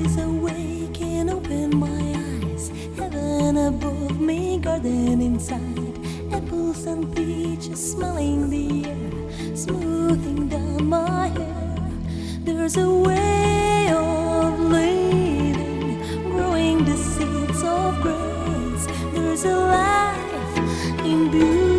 always awake and open my eyes. Heaven above me, garden inside. Apples and peaches smelling the air, smoothing down my hair. There's a way of living, growing the seeds of grace. There's a life in beauty.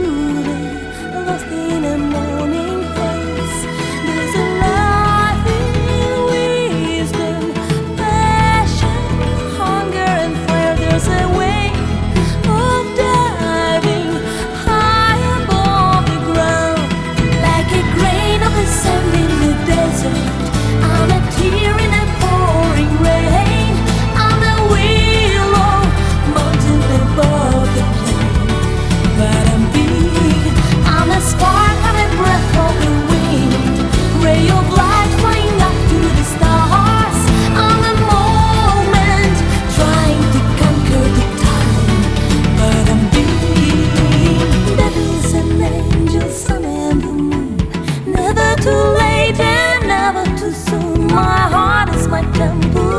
so my heart is my temple.